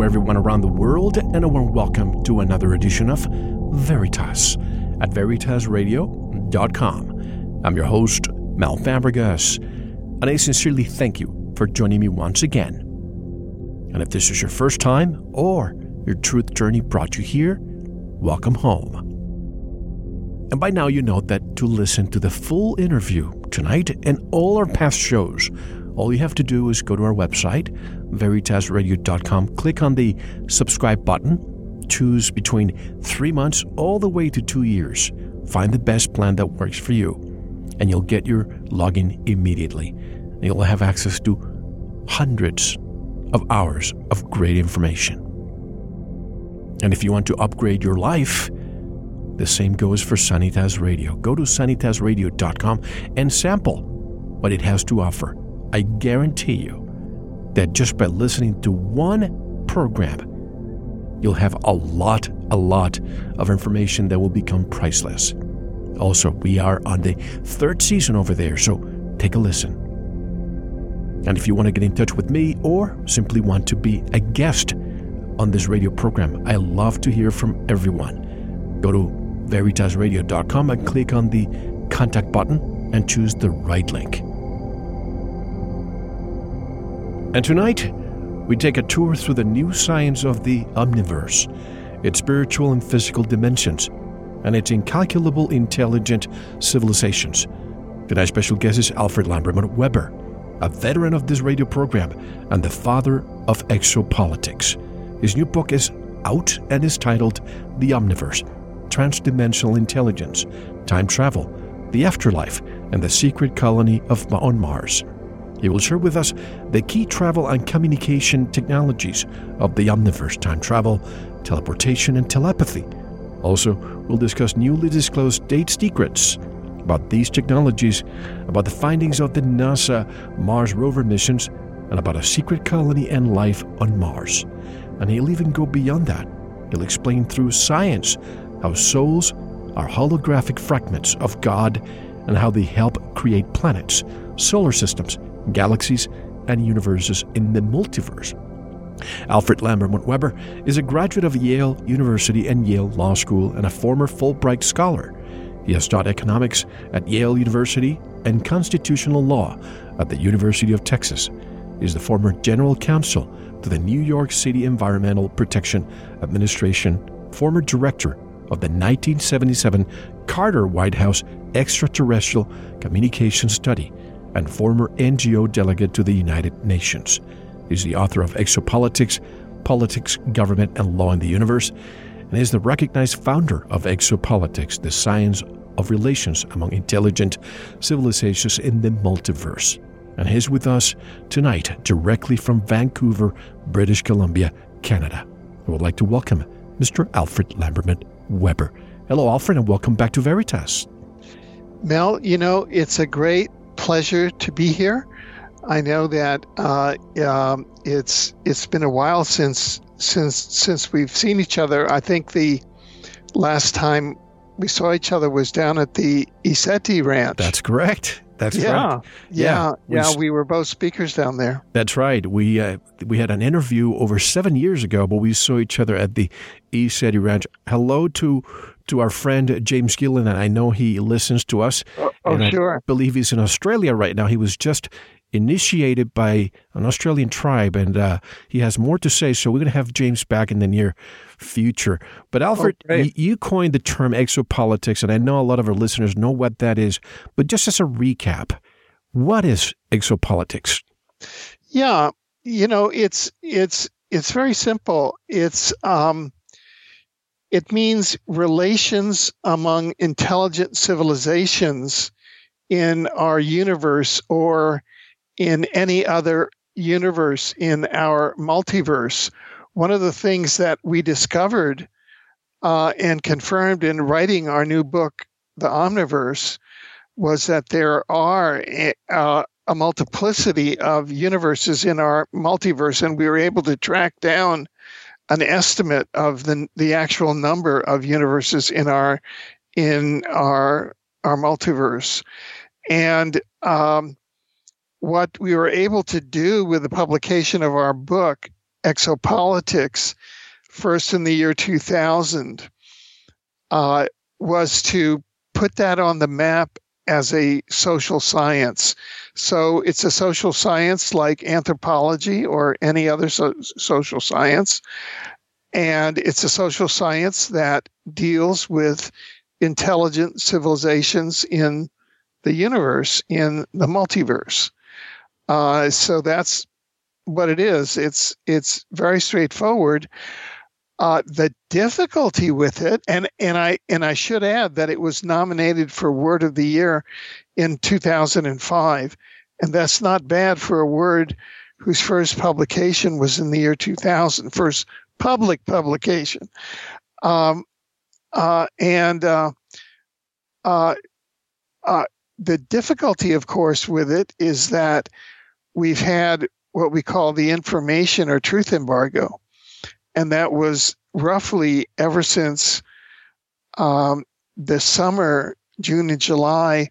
To everyone around the world, and a warm welcome to another edition of Veritas at veritasradio.com. I'm your host, Mel Fabregas, and I sincerely thank you for joining me once again. And if this is your first time or your truth journey brought you here, welcome home. And by now, you know that to listen to the full interview tonight and all our past shows, all you have to do is go to our website, veritasradio.com, click on the subscribe button, choose between three months all the way to two years. Find the best plan that works for you, and you'll get your login immediately. You'll have access to hundreds of hours of great information. And if you want to upgrade your life, the same goes for Sanitas Radio. Go to sanitasradio.com and sample what it has to offer. I guarantee you that just by listening to one program, you'll have a lot, a lot of information that will become priceless. Also, we are on the third season over there, so take a listen. And if you want to get in touch with me or simply want to be a guest on this radio program, I love to hear from everyone. Go to veritasradio.com and click on the contact button and choose the right link. And tonight, we take a tour through the new science of the omniverse, its spiritual and physical dimensions, and its incalculable intelligent civilizations. Tonight's special guest is Alfred Lambremont Webre, a veteran of this radio program and the father of exopolitics. His new book is out and is titled The Omniverse Transdimensional Intelligence, Time Travel, the Afterlife, and the Secret Colony of on Mars. He will share with us the key travel and communication technologies of the omniverse time travel, teleportation, and telepathy. Also, we'll discuss newly disclosed date secrets about these technologies, about the findings of the NASA Mars rover missions, and about a secret colony and life on Mars. And he'll even go beyond that. He'll explain through science how souls are holographic fragments of God and how they help create planets, solar systems, galaxies, and universes in the multiverse. Alfred Lambremont Webre is a graduate of Yale University and Yale Law School and a former Fulbright Scholar. He has taught economics at Yale University and constitutional law at the University of Texas. He is the former general counsel to the New York City Environmental Protection Administration, former director of the 1977 Carter White House Extraterrestrial Communication Study, and former NGO delegate to the United Nations. He's the author of Exopolitics, Politics, Government, and Law in the Universe, and is the recognized founder of Exopolitics, the science of relations among intelligent civilizations in the multiverse. And he's with us tonight, directly from Vancouver, British Columbia, Canada. I would like to welcome Mr. Alfred Lambremont Webre. Hello, Alfred, and welcome back to Veritas. Mel, you know, it's a great pleasure to be here. I know that uh, um, it's it's been a while since since since we've seen each other. I think the last time we saw each other was down at the ECETI Ranch. That's correct. That's yeah, right. Yeah, We yeah. We were both speakers down there. That's right. We uh, we had an interview over seven years ago, but we saw each other at the ECETI Ranch. Hello to to our friend James Gilliland, and I know he listens to us. Oh, and I sure. believe he's in Australia right now. He was just initiated by an Australian tribe, and uh, he has more to say. So we're going to have James back in the near future. But Alfred, oh, you, you coined the term exopolitics, and I know a lot of our listeners know what that is. But just as a recap, what is exopolitics? Yeah, you know, it's it's it's very simple. It's um, it means relations among intelligent civilizations in our universe or in any other universe in our multiverse. One of the things that we discovered uh, and confirmed in writing our new book, The Omniverse, was that there are uh, a multiplicity of universes in our multiverse, and we were able to track down an estimate of the the actual number of universes in our in our our multiverse, and um, what we were able to do with the publication of our book, Exopolitics, first in the year 2000, uh, was to put that on the map as a social science. So it's a social science like anthropology or any other so- social science. And it's a social science that deals with intelligent civilizations in the universe, in the multiverse. Uh, so that's what it is. It's it's very straightforward. Uh, the difficulty with it, and and I and I should add that it was nominated for Word of the Year in 2005, and that's not bad for a word whose first publication was in the year 2000, first public publication. Um, uh, and uh, uh, uh the difficulty, of course, with it is that we've had what we call the information or truth embargo. And that was roughly ever since um, the summer, June and July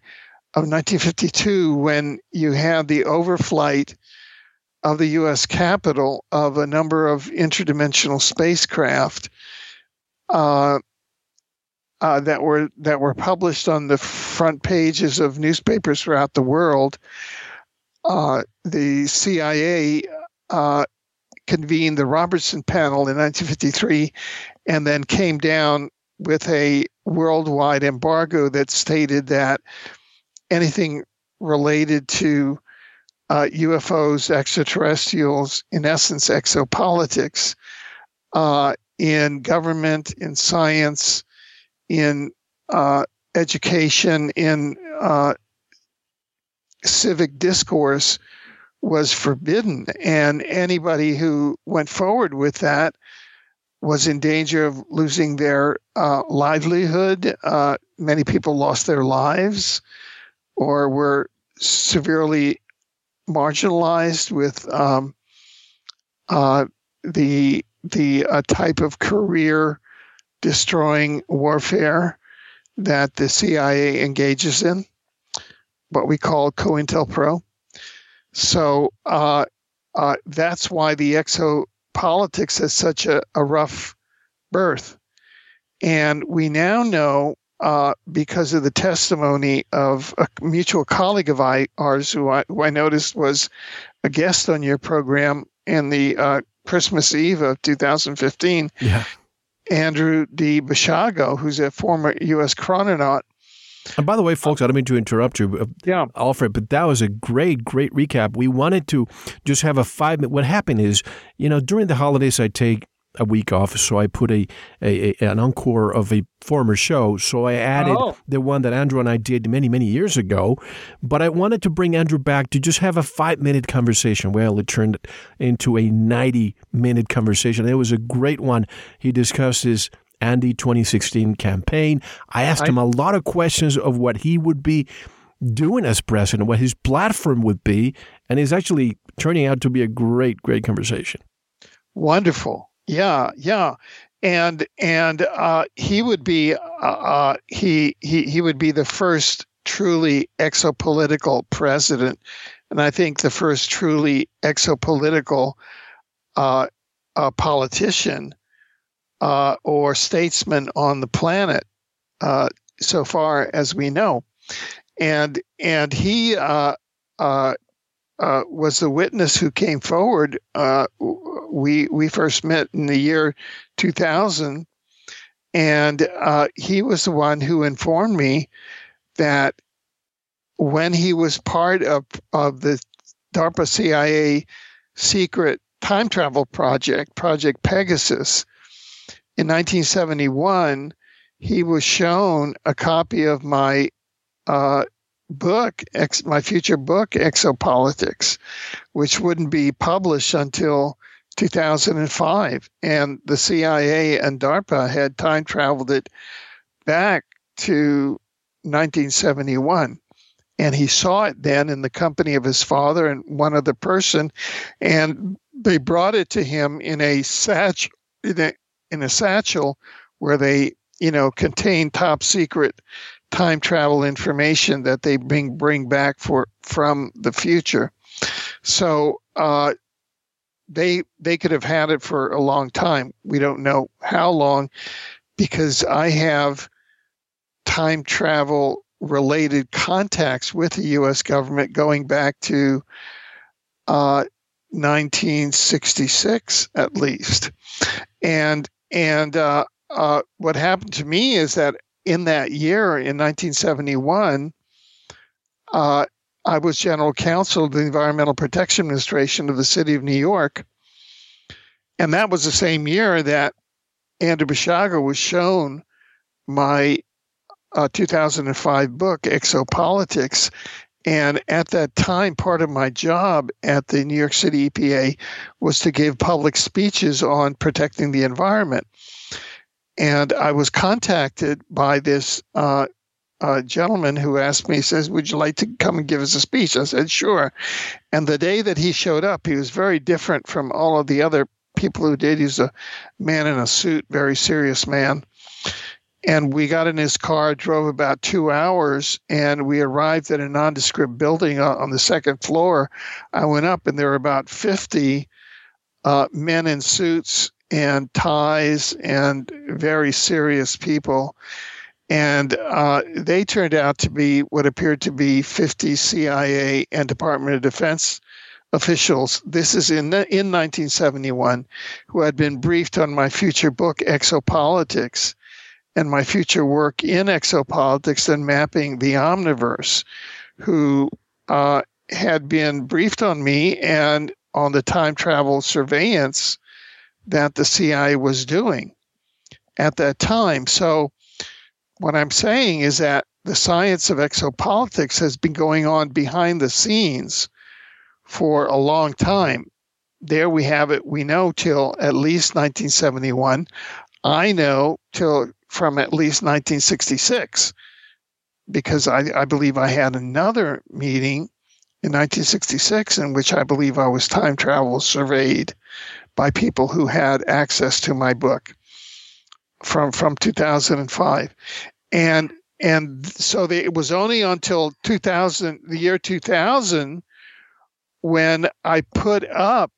of 1952, when you had the overflight of the U.S. Capitol of a number of interdimensional spacecraft uh, uh, that were that were published on the front pages of newspapers throughout the world uh, the CIA uh, convened the Robertson panel in 1953 and then came down with a worldwide embargo that stated that anything related to uh, UFOs, extraterrestrials, in essence, exopolitics, uh, in government, in science, in uh, education, in civic discourse was forbidden, and anybody who went forward with that was in danger of losing their uh, livelihood. Uh, many people lost their lives or were severely marginalized with um, uh, the the uh, type of career destroying warfare that the CIA engages in what we call COINTELPRO. So uh, uh, that's why the exopolitics has such a, a, rough birth. And we now know, uh, because of the testimony of a mutual colleague of ours, who I, who I noticed was a guest on your program in the uh, Christmas Eve of 2015, yeah. Andrew D. Basiago, who's a former U.S. chrononaut, and by the way, folks, I don't mean to interrupt you, uh, yeah. Alfred, but that was a great, great recap. We wanted to just have a five minute. What happened is, you know, during the holidays, I take a week off, so I put a, a, a, an encore of a former show. So I added oh. the one that Andrew and I did many many years ago. But I wanted to bring Andrew back to just have a five minute conversation. Well, it turned into a ninety minute conversation. It was a great one. He discussed his Andy 2016 campaign. I asked I, him a lot of questions of what he would be doing as president, what his platform would be, and it's actually turning out to be a great, great conversation. Wonderful. Yeah, yeah. And and uh, he would be uh, uh, he he he would be the first truly exopolitical president, and I think the first truly exopolitical uh, uh politician uh, or statesman on the planet, uh, so far as we know. And and he uh, uh, uh, was the witness who came forward. Uh, we we first met in the year 2000, and he was the one who informed me that when he was part of of the DARPA CIA secret time travel project, Project Pegasus, in 1971, he was shown a copy of my uh, book, ex, my future book, Exopolitics, which wouldn't be published until 2005. And the CIA and DARPA had time traveled it back to 1971. And he saw it then in the company of his father and one other person. And they brought it to him in a satchel, in a, in a satchel where they, you know, contained top secret time travel information that they bring bring back for from the future. So uh, they they could have had it for a long time. We don't know how long, because I have time travel related contacts with the U.S. government going back to uh, 1966 at least, and and uh, uh, what happened to me is that in that year, in 1971, uh, I was general counsel of the Environmental Protection Administration of the City of New York. And that was the same year that Andrew Basiago was shown my uh, 2005 book, Exopolitics. And at that time, part of my job at the New York City EPA was to give public speeches on protecting the environment. And I was contacted by this uh, uh, gentleman who asked me, he says, Would you like to come and give us a speech? I said, Sure. And the day that he showed up, he was very different from all of the other people who did. He's a man in a suit, very serious man. And we got in his car, drove about two hours, and we arrived at a nondescript building on the second floor. I went up, and there were about 50 uh, men in suits and ties and very serious people. And uh, they turned out to be what appeared to be 50 CIA and Department of Defense officials. This is in, in 1971, who had been briefed on my future book, Exopolitics, and my future work in exopolitics and mapping the omniverse, who uh, had been briefed on me and on the time travel surveillance that the CIA was doing at that time. So, what I'm saying is that the science of exopolitics has been going on behind the scenes for a long time. There we have it, we know till at least 1971. I know till from at least 1966 because I, I believe I had another meeting in 1966 in which I believe I was time travel surveyed by people who had access to my book from from 2005 and and so they, it was only until 2000 the year 2000 when i put up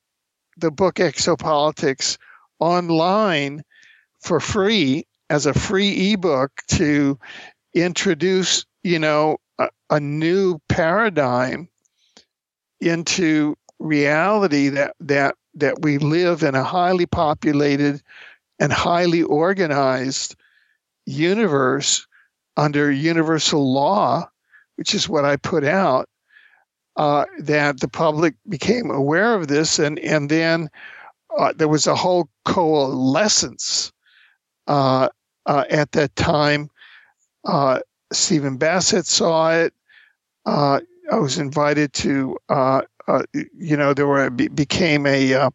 the book exopolitics online for free as a free ebook to introduce you know a, a new paradigm into reality that that that we live in a highly populated and highly organized universe under universal law, which is what I put out, uh, that the public became aware of this, and and then uh, there was a whole coalescence uh, uh at that time. Uh, Stephen Bassett saw it. Uh, I was invited to uh, you know, there were became a, a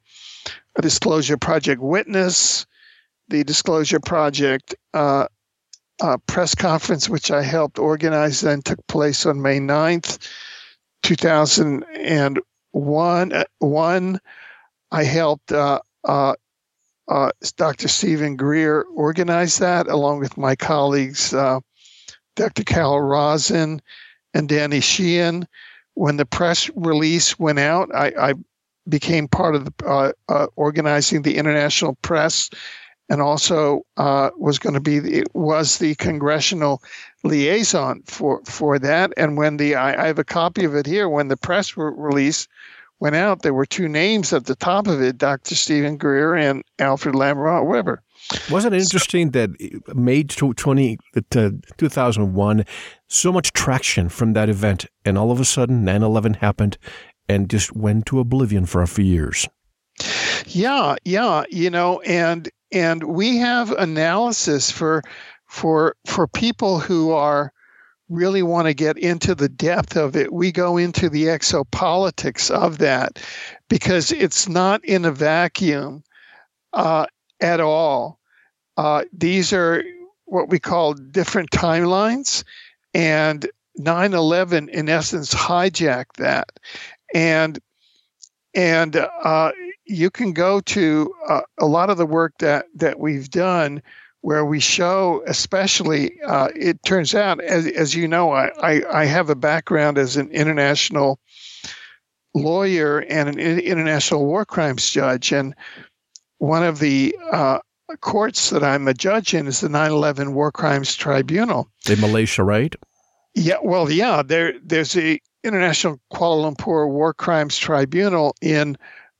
disclosure project witness. The disclosure project press conference, which I helped organize, then took place on May 9th, 2001. Uh, one, I helped uh, Dr. Stephen Greer organized that, along with my colleagues, Dr. Carol Rosin and Danny Sheehan when the press release went out, I, I became part of the uh, uh, organizing the international press and also uh, was going to be the, was the congressional liaison for for that. And when the I, I have a copy of it here. When the press release went out, there were two names at the top of it: Dr. Stephen Greer and Alfred Lambremont Webre. Wasn't it interesting so, that May 20, uh, 2001, so much traction from that event, and all of a sudden 9 11 happened and just went to oblivion for a few years? Yeah, yeah, you know, and and we have analysis for for for people who are really want to get into the depth of it. We go into the exopolitics of that because it's not in a vacuum uh, at all. Uh, these are what we call different timelines, and 9 11 in essence hijacked that. And and uh, you can go to uh, a lot of the work that that we've done where we show especially uh, it turns out as, as you know I, I, I, have a background as an international lawyer and an international war crimes judge. And one of the uh, courts that i'm a judge in is the 9-11 war crimes tribunal. In malaysia right? Yeah well yeah there there's the international kuala lumpur war crimes tribunal in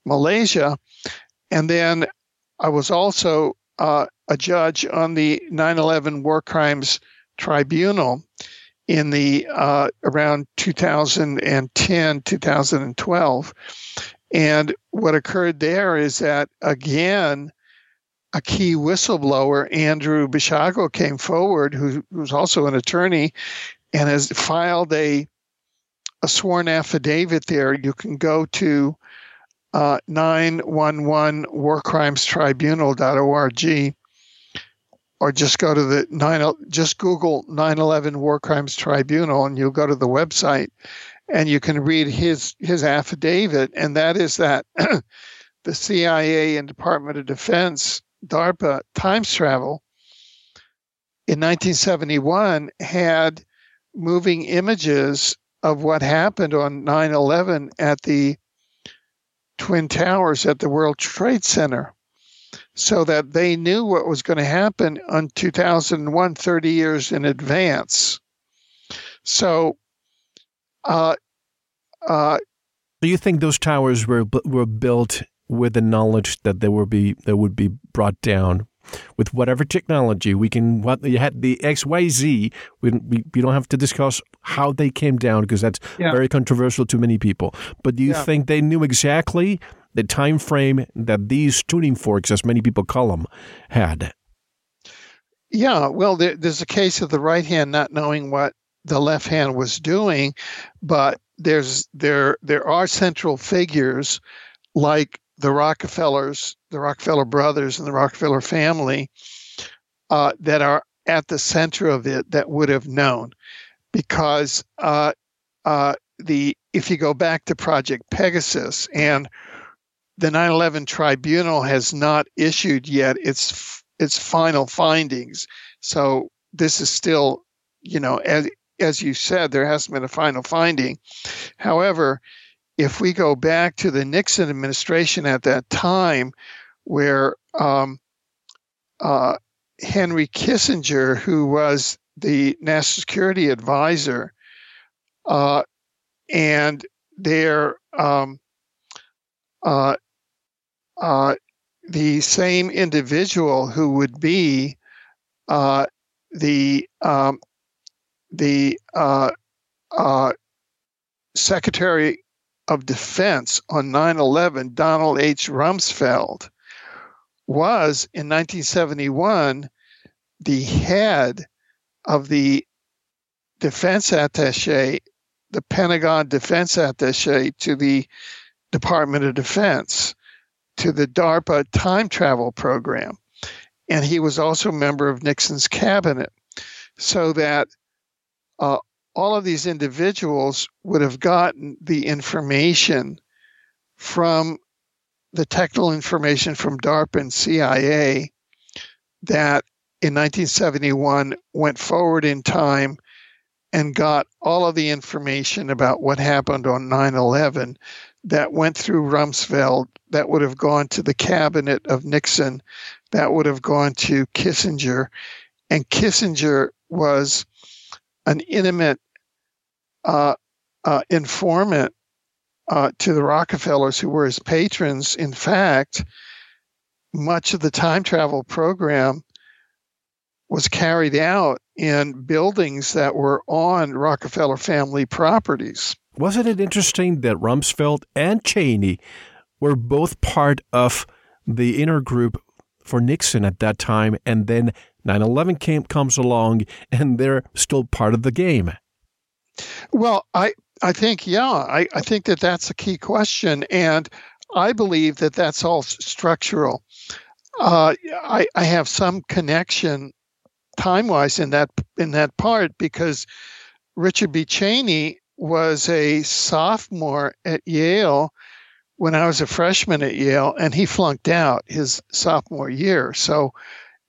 Malaysia. And then I was also uh, a judge on the 9 11 War Crimes Tribunal in the uh, around 2010, 2012. And what occurred there is that, again, a key whistleblower, Andrew Basiago, came forward, who, who's also an attorney, and has filed a a sworn affidavit there. You can go to uh, 911 warcrimestribunal.org or just go to the 9 just google 9/11 war crimes tribunal and you'll go to the website and you can read his his affidavit. And that is that the CIA and Department of Defense DARPA times travel in 1971 had moving images of what happened on 9/11 at the Twin Towers at the World Trade Center so that they knew what was going to happen on 2001 30 years in advance. So, uh, uh, do you think those towers were were built with the knowledge that they would be that would be brought down with whatever technology we can what you had the xyz we, we, we don't have to discuss how they came down because that's yeah. very controversial to many people but do you yeah. think they knew exactly the time frame that these tuning forks as many people call them had. Yeah well there, there's a case of the right hand not knowing what the left hand was doing but there's there there are central figures like the Rockefellers, the Rockefeller brothers, and the Rockefeller family uh, that are at the center of it that would have known, because uh, uh, the if you go back to Project Pegasus and the 9/11 Tribunal has not issued yet its its final findings, so this is still, you know, as as you said, there hasn't been a final finding. However, if we go back to the Nixon administration at that time, where um, uh, Henry Kissinger, who was the national security advisor, uh, and their um, uh, uh the same individual who would be uh, the um, the uh, secretary of Defense on 9 11, Donald H. Rumsfeld, was in 1971 the head of the defense attache, the Pentagon defense attache to the Department of Defense, to the DARPA time travel program. And he was also a member of Nixon's cabinet. So that uh, all of these individuals would have gotten the information from the technical information from DARPA and CIA that in 1971 went forward in time and got all of the information about what happened on 9 11 that went through Rumsfeld, that would have gone to the cabinet of Nixon, that would have gone to Kissinger. And Kissinger was an intimate uh, uh, informant uh, to the Rockefellers, who were his patrons. In fact, much of the time travel program was carried out in buildings that were on Rockefeller family properties. Wasn't it interesting that Rumsfeld and Cheney were both part of the inner group for Nixon at that time, and then 9 11 comes along and they're still part of the game? Well, I, I think, yeah, I, I think that that's a key question. And I believe that that's all structural. Uh, I, I have some connection time wise in that in that part because Richard B. Cheney was a sophomore at Yale when I was a freshman at Yale, and he flunked out his sophomore year. So,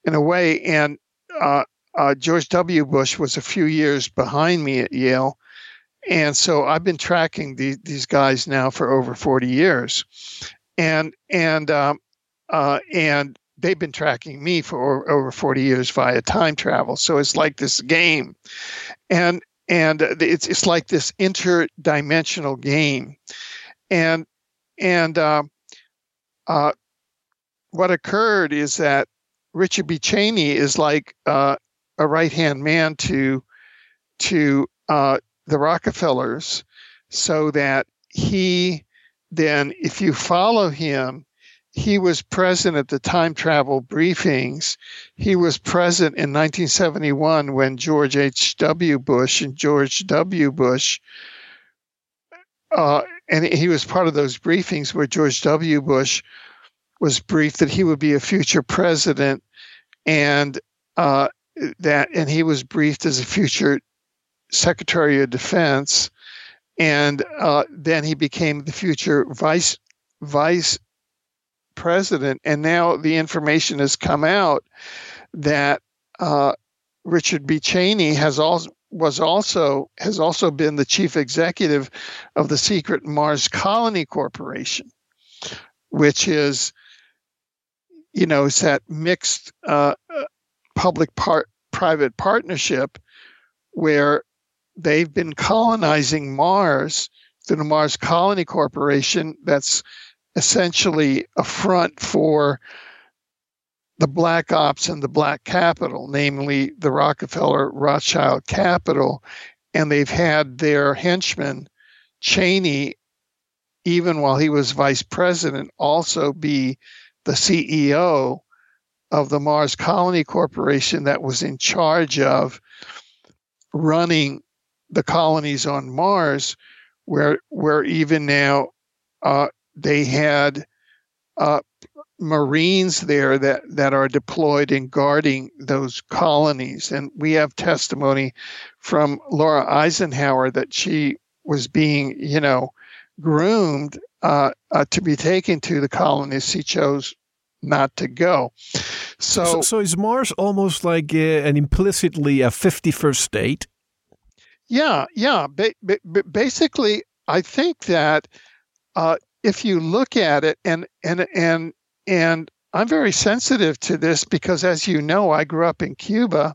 in a way, and uh, uh, George W. Bush was a few years behind me at Yale. And so I've been tracking the, these guys now for over 40 years. And, and, um, uh, and they've been tracking me for over 40 years via time travel. So it's like this game. And, and it's, it's like this interdimensional game. And, and, uh, uh, what occurred is that Richard B. Cheney is like uh, a right hand man to to uh, the Rockefellers, so that he then, if you follow him, he was present at the time travel briefings. He was present in 1971 when George H.W. Bush and George W. Bush, uh, and he was part of those briefings where George W. Bush was briefed that he would be a future president, and uh, that and he was briefed as a future Secretary of Defense, and uh, then he became the future vice vice president. And now the information has come out that uh, Richard B. Cheney has also was also has also been the chief executive of the secret Mars Colony Corporation, which is you know it's that mixed uh, public part private partnership where they've been colonizing Mars through the Mars Colony Corporation. That's essentially a front for the black ops and the black capital, namely the Rockefeller Rothschild capital. And they've had their henchman, Cheney, even while he was vice president, also be the CEO of the Mars Colony Corporation that was in charge of running the colonies on Mars, where where even now uh, they had uh, Marines there that that are deployed in guarding those colonies, and we have testimony from Laura Eisenhower that she was being, you know, groomed uh, uh to be taken to the colonies. She chose not to go. So, so, so is Mars almost like uh, an implicitly a 51st state? Yeah, yeah. Ba- ba- basically, I think that uh, if you look at it, and and and and I'm very sensitive to this because, as you know, I grew up in Cuba,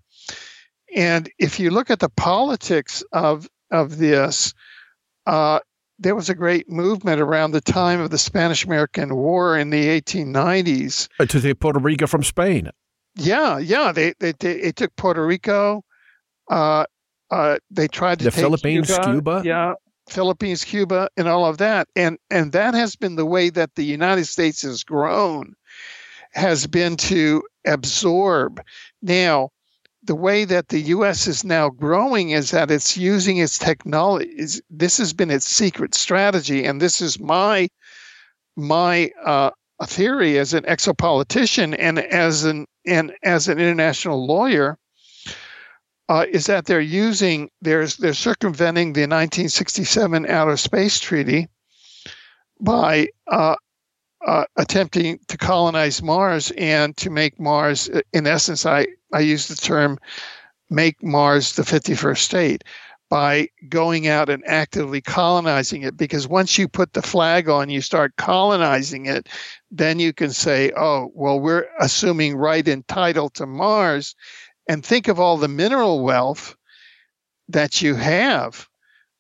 and if you look at the politics of of this, uh, there was a great movement around the time of the Spanish American War in the 1890s. Uh, to take Puerto Rico from Spain. Yeah, yeah. They they, they, they took Puerto Rico. Uh, uh, they tried to the take Philippines, Cuba, Cuba. Yeah, Philippines, Cuba, and all of that. And and that has been the way that the United States has grown, has been to absorb. Now, the way that the U.S. is now growing is that it's using its technology. This has been its secret strategy, and this is my my uh, theory as an exopolitician and as an and as an international lawyer. Uh, is that they're using there's they're circumventing the 1967 Outer Space Treaty by uh, uh, attempting to colonize Mars and to make Mars, in essence, I, I use the term make Mars the 51st state. by going out and actively colonizing it because once you put the flag on you start colonizing it then you can say oh well we're assuming right and title to mars and think of all the mineral wealth that you have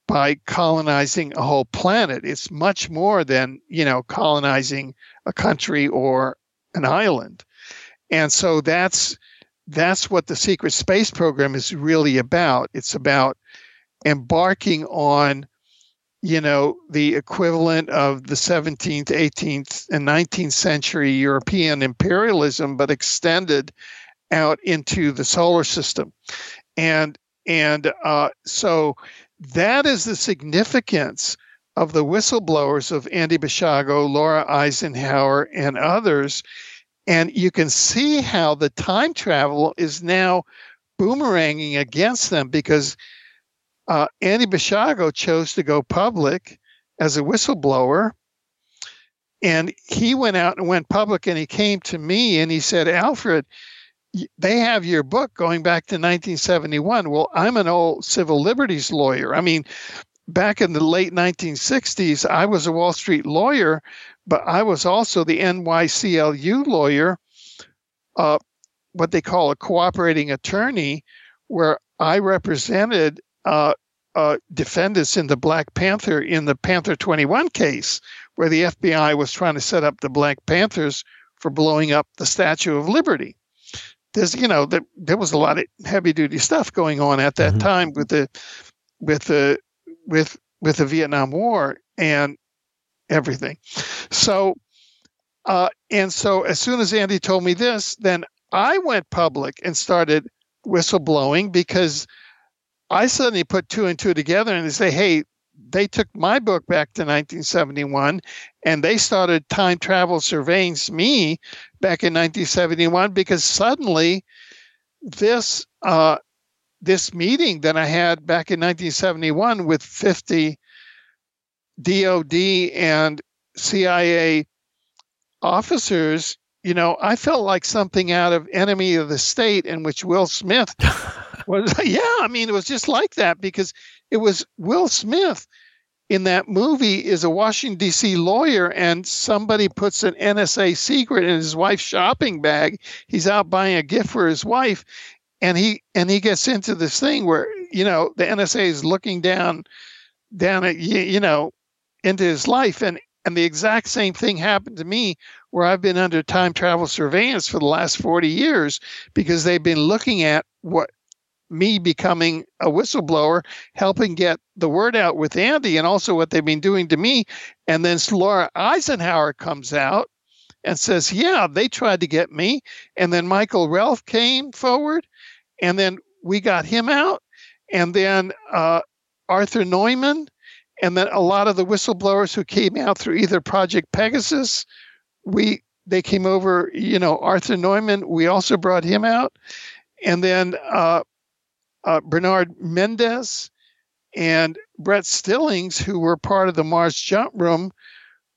by colonizing a whole planet. It's much more than you know colonizing a country or an island. And so that's that's what the secret space program is really about. It's about embarking on you know the equivalent of the 17th 18th and 19th century european imperialism but extended out into the solar system and and uh, so that is the significance of the whistleblowers of andy Basiago, laura eisenhower and others and you can see how the time travel is now boomeranging against them because uh, Andy Basiago chose to go public as a whistleblower. And he went out and went public and he came to me and he said, Alfred, they have your book going back to 1971. Well, I'm an old civil liberties lawyer. I mean, back in the late 1960s, I was a Wall Street lawyer, but I was also the NYCLU lawyer, uh, what they call a cooperating attorney, where I represented uh, uh, defendants in the Black Panther in the Panther 21 case, where the FBI was trying to set up the Black Panthers for blowing up the Statue of Liberty. There's, you know, there, there was a lot of heavy duty stuff going on at that mm-hmm. time with the, with the, with with the Vietnam War and everything. So, uh, and so as soon as Andy told me this, then I went public and started whistleblowing because I suddenly put two and two together and say, hey, they took my book back to 1971 and they started time travel surveying me back in 1971 because suddenly this uh, this meeting that I had back in 1971 with 50 DOD and CIA officers, you know, I felt like something out of Enemy of the State in which Will Smith was yeah, I mean, it was just like that because it was Will Smith in that movie is a Washington D.C. lawyer, and somebody puts an NSA secret in his wife's shopping bag. He's out buying a gift for his wife, and he and he gets into this thing where you know the NSA is looking down down at you, you know into his life, and and the exact same thing happened to me where I've been under time travel surveillance for the last 40 years because they've been looking at what me becoming a whistleblower, helping get the word out with Andy, and also what they've been doing to me. And then Laura Eisenhower comes out and says, Yeah, they tried to get me. And then Michael Relfe came forward, and then we got him out. And then uh, Arthur Neumann, and then a lot of the whistleblowers who came out through either Project Pegasus, we they came over. You know, Arthur Neumann, we also brought him out, and then uh, uh, Bernard Mendez and Brett Stillings, who were part of the Mars Jump Room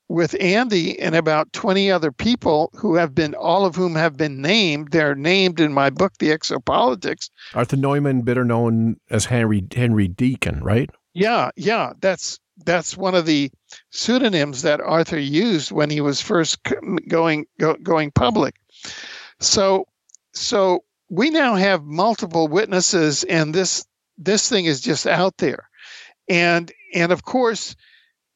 with Andy and about 20 other people who have been, all of whom have been named. They're named in my book, The Exopolitics. Arthur Neumann, better known as Henry Henry Deacon, right? Yeah, yeah. That's that's one of the pseudonyms that Arthur used when he was first going go, going public. So so we now have multiple witnesses, and this this thing is just out there, and and of course,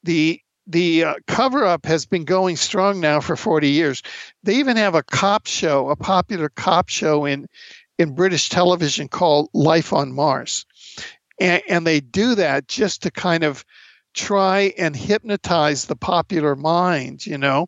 the the uh, cover up has been going strong now for 40 years. They even have a cop show, a popular cop show in in British television called Life on Mars, and, and they do that just to kind of try and hypnotize the popular mind, you know,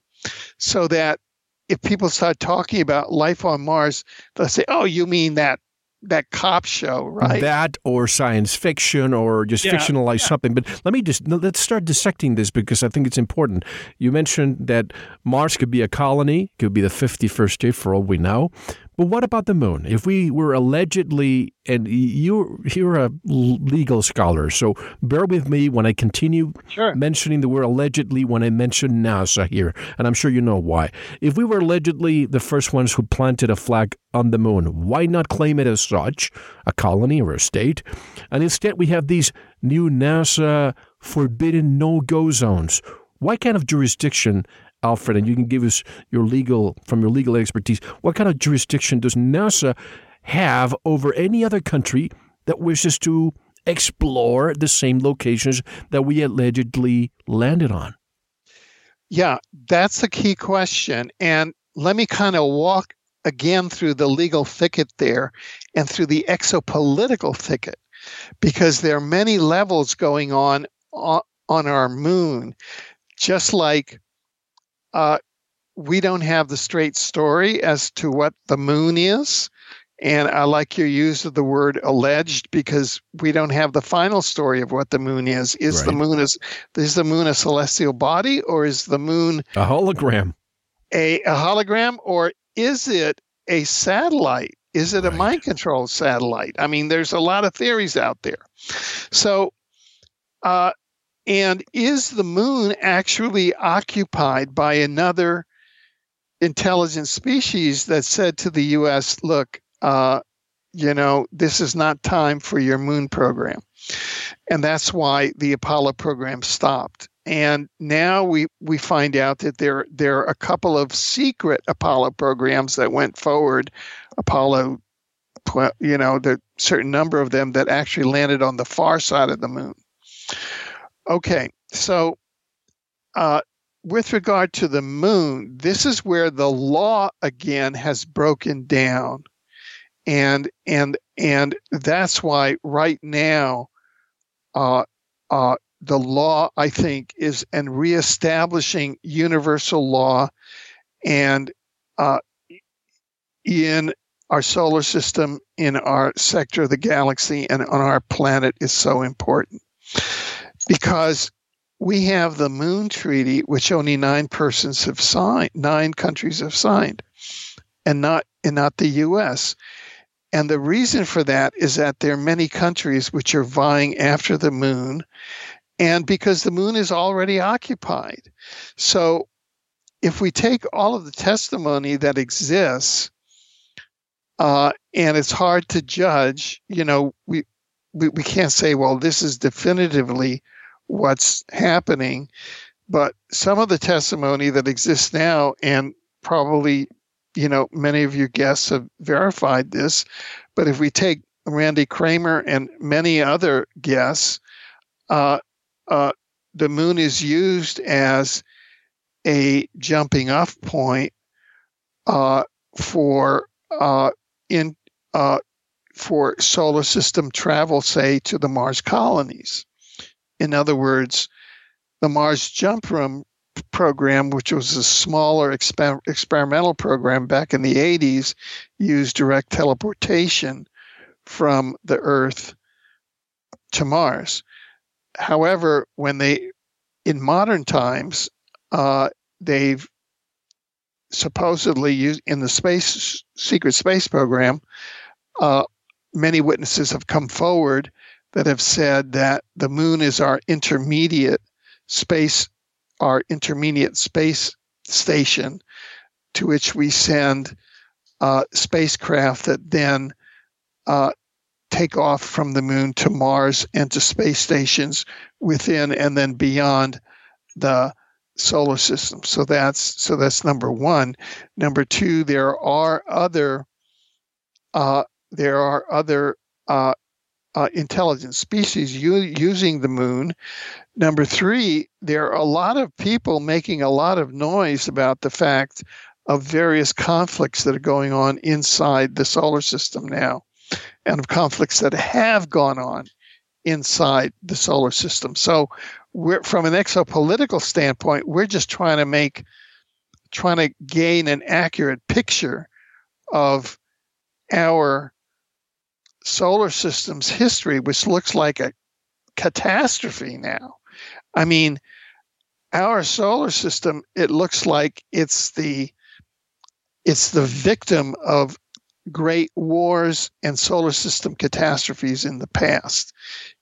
so that if people start talking about life on Mars, they'll say, "Oh, you mean that that cop show, right? That or science fiction or just yeah, fictionalize yeah. something. But let me just let's start dissecting this because I think it's important. You mentioned that Mars could be a colony, could be the 51st day for all we know. But what about the moon? If we were allegedly, and you, you're a legal scholar, so bear with me when I continue sure. mentioning the word allegedly when I mention NASA here, and I'm sure you know why. If we were allegedly the first ones who planted a flag on the moon, why not claim it as such, a colony or a state? And instead, we have these new NASA forbidden no go zones. Why kind of jurisdiction Alfred, and you can give us your legal from your legal expertise. What kind of jurisdiction does NASA have over any other country that wishes to explore the same locations that we allegedly landed on? Yeah, that's a key question. And let me kind of walk again through the legal thicket there and through the exopolitical thicket because there are many levels going on on, on our moon. Just like uh, we don't have the straight story as to what the moon is. And I like your use of the word alleged because we don't have the final story of what the moon is. Is right. the moon is is the moon a celestial body or is the moon a hologram? A, a hologram or is it a satellite? Is it right. a mind controlled satellite? I mean, there's a lot of theories out there. So uh, and is the moon actually occupied by another intelligent species that said to the U.S., look, uh, you know, this is not time for your moon program? And that's why the Apollo program stopped. And now we, we find out that there, there are a couple of secret Apollo programs that went forward. Apollo, you know, the certain number of them that actually landed on the far side of the moon. Okay, so uh, with regard to the moon, this is where the law again has broken down, and and and that's why right now, uh, uh, the law I think is and reestablishing universal law, and uh, in our solar system, in our sector of the galaxy, and on our planet is so important because we have the Moon Treaty, which only nine persons have signed, nine countries have signed, and not and not the U.S. And the reason for that is that there are many countries which are vying after the moon, and because the moon is already occupied. So, if we take all of the testimony that exists, uh, and it's hard to judge, you know, we, we we can't say, well, this is definitively what's happening. But some of the testimony that exists now, and probably, you know, many of your guests have verified this, but if we take Randy Cramer and many other guests, uh, uh, the moon is used as a jumping off point uh, for uh, in uh, for solar system travel, say to the Mars colonies. In other words, the Mars Jump Room program, which was a smaller exper- experimental program back in the 80s, used direct teleportation from the Earth to Mars. However, when they, in modern times, uh, they've supposedly used in the space secret space program, uh, many witnesses have come forward that have said that the moon is our intermediate space, our intermediate space station to which we send uh, spacecraft that then uh, take off from the moon to Mars and to space stations within and then beyond the solar system. So that's so that's number one. Number two, there are other uh, there are other uh, uh, intelligent species u- using the moon. Number three, there are a lot of people making a lot of noise about the fact of various conflicts that are going on inside the solar system now, and of conflicts that have gone on inside the solar system. So, we're, from an exopolitical standpoint, we're just trying to make, trying to gain an accurate picture of our solar system's history, which looks like a catastrophe now. I mean, our solar system, it looks like it's the it's the victim of great wars and solar system catastrophes in the past.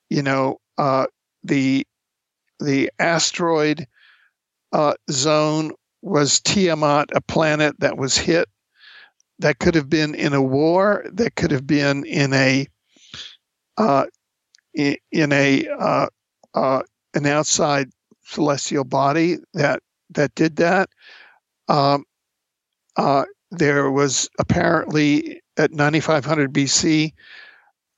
You know, uh, the the asteroid uh, zone was Tiamat, a planet that was hit. That could have been in a war. That could have been in a uh, in, a uh, uh, an outside celestial body that that did that. Um, uh, there was apparently at 9500 BC.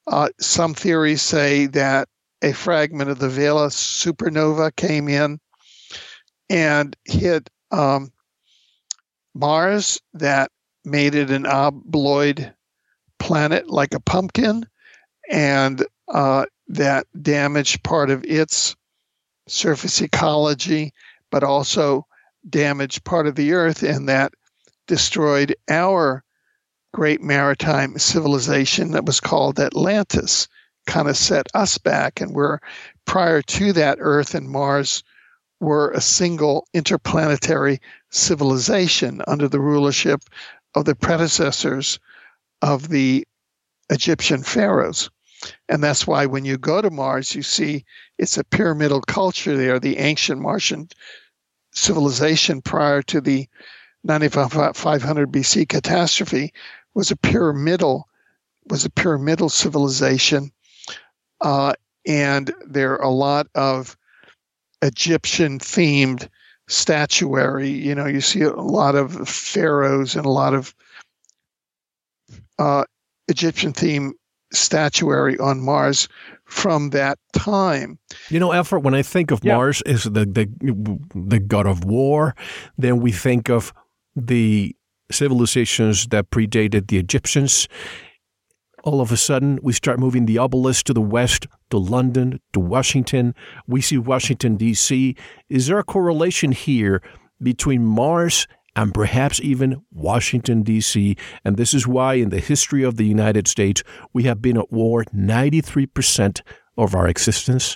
Uh, some theories say that a fragment of the Vela supernova came in and hit um, Mars that made it an obloid planet like a pumpkin, and uh, that damaged part of its surface ecology, but also damaged part of the Earth, and that destroyed our great maritime civilization that was called Atlantis. Kind of set us back, and we're prior to that, Earth and Mars were a single interplanetary civilization under the rulership of the predecessors of the Egyptian pharaohs. And that's why when you go to Mars, you see it's a pyramidal culture there. The ancient Martian civilization prior to the 9500 BC catastrophe was a pyramidal was a pyramidal civilization, uh, and there are a lot of Egyptian themed statuary. You know, you see a lot of pharaohs and a lot of uh, Egyptian theme statuary on Mars from that time. You know, Alfred, when I think of yeah. Mars as the, the the god of war, then we think of the civilizations that predated the Egyptians. All of a sudden, we start moving the obelisk to the west, to London, to Washington. We see Washington, D.C. Is there a correlation here between Mars and perhaps even Washington, D.C. And this is why, in the history of the United States, we have been at war 93% of our existence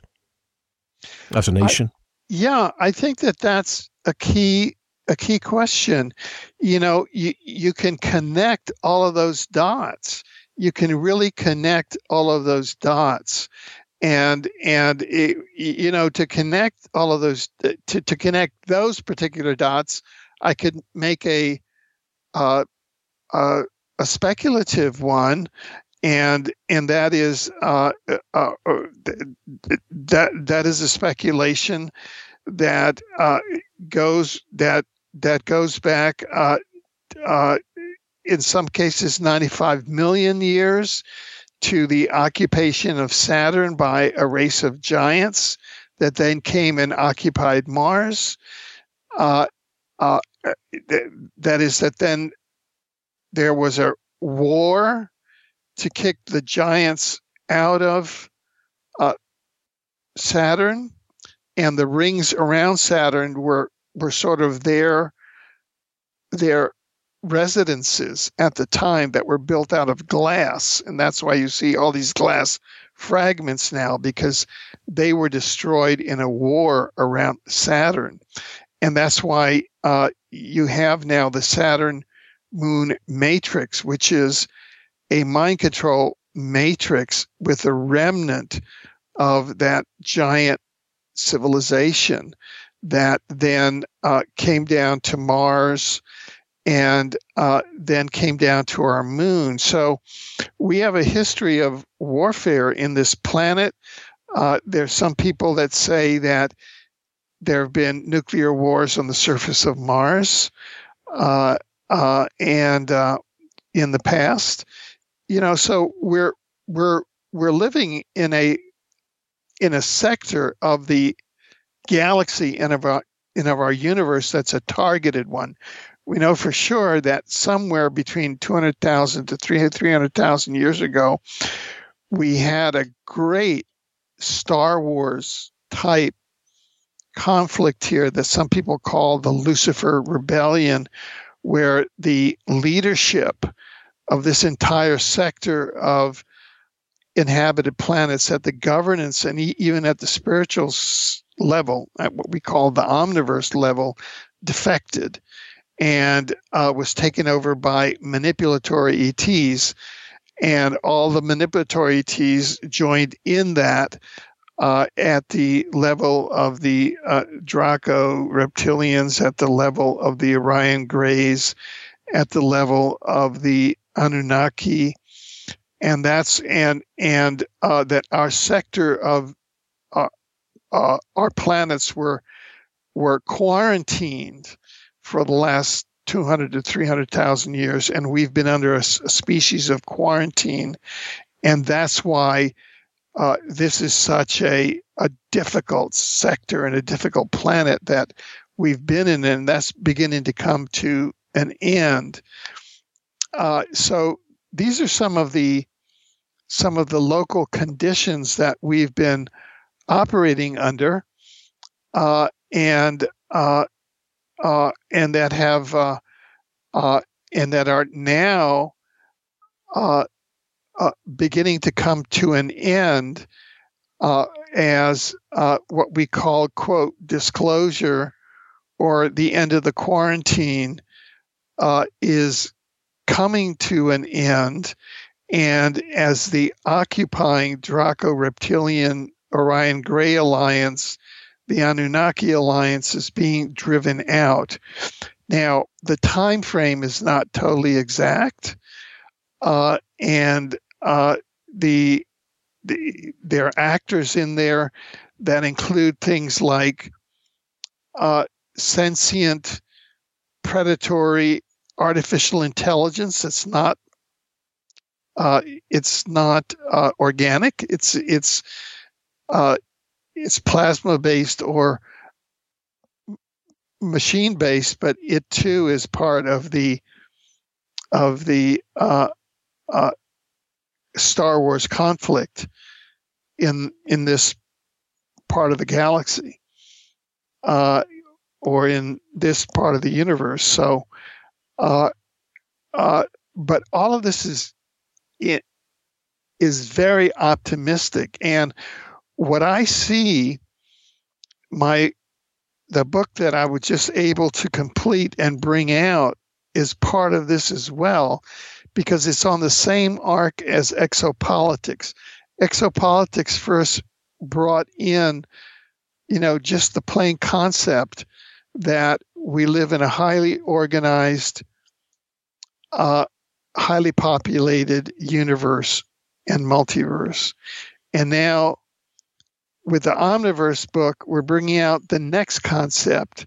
as a nation. I, yeah, I think that that's a key a key question. You know, you you can connect all of those dots. You can really connect all of those dots and and it, you know to connect all of those to, to connect those particular dots I could make a uh, uh, a speculative one, and and that is uh, uh, uh that that is a speculation that uh, goes that that goes back in some cases 95 million years to the occupation of Saturn by a race of giants that then came and occupied Mars. Uh, uh, that is that then there was a war to kick the giants out of uh, Saturn, and the rings around Saturn were were sort of their their residences at the time that were built out of glass, and that's why you see all these glass fragments now because they were destroyed in a war around Saturn, and that's why uh, you have now the Saturn Moon matrix, which is a mind control matrix with a remnant of that giant civilization that then uh, came down to Mars and uh, then came down to our moon. So we have a history of warfare in this planet. Uh, there's some people that say that there have been nuclear wars on the surface of Mars, uh, uh, and uh, in the past, you know, so we're we're we're living in a in a sector of the galaxy and of our in of our universe that's a targeted one. We know for sure that somewhere between 200,000 to 300,000 years ago, we had a great Star Wars type conflict here that some people call the Lucifer Rebellion, where the leadership of this entire sector of inhabited planets at the governance and even at the spiritual level, at what we call the omniverse level, defected. And uh, was taken over by manipulatory ETs. And all the manipulatory ETs joined in that uh, at the level of the uh, Draco reptilians, at the level of the Orion Greys, at the level of the Anunnaki, and that's and and uh, that our sector of uh, uh, our planets were were quarantined for the last 200 to 300,000 years, and we've been under a, a, species of quarantine, and that's why uh, this is such a a difficult sector and a difficult planet that we've been in, and that's beginning to come to an end. Uh, so these are some of the some of the local conditions that we've been operating under, uh, and uh, uh, and that have uh, uh, and that are now uh, beginning to come to an end as what we call quote disclosure or the end of the quarantine is coming to an end and as the occupying Draco Reptilian Orion Gray Alliance, the Anunnaki Alliance is being driven out. Now, the time frame is not totally exact, uh, and uh, the, the there are actors in there that include things like uh, sentient, predatory artificial intelligence that's not uh, it's not uh, organic. It's it's uh, it's plasma based or machine based, but it too is part of the of the uh, uh, Star Wars conflict in in this part of the galaxy uh, or in this part of the universe. So, uh, uh, but all of this is it is very optimistic. And what I see, my the book that I was just able to complete and bring out is part of this as well, because it's on the same arc as exopolitics. Exopolitics first brought in, you know, just the plain concept that we live in a highly organized uh, highly populated universe and multiverse. And now, with the Omniverse book, we're bringing out the next concept,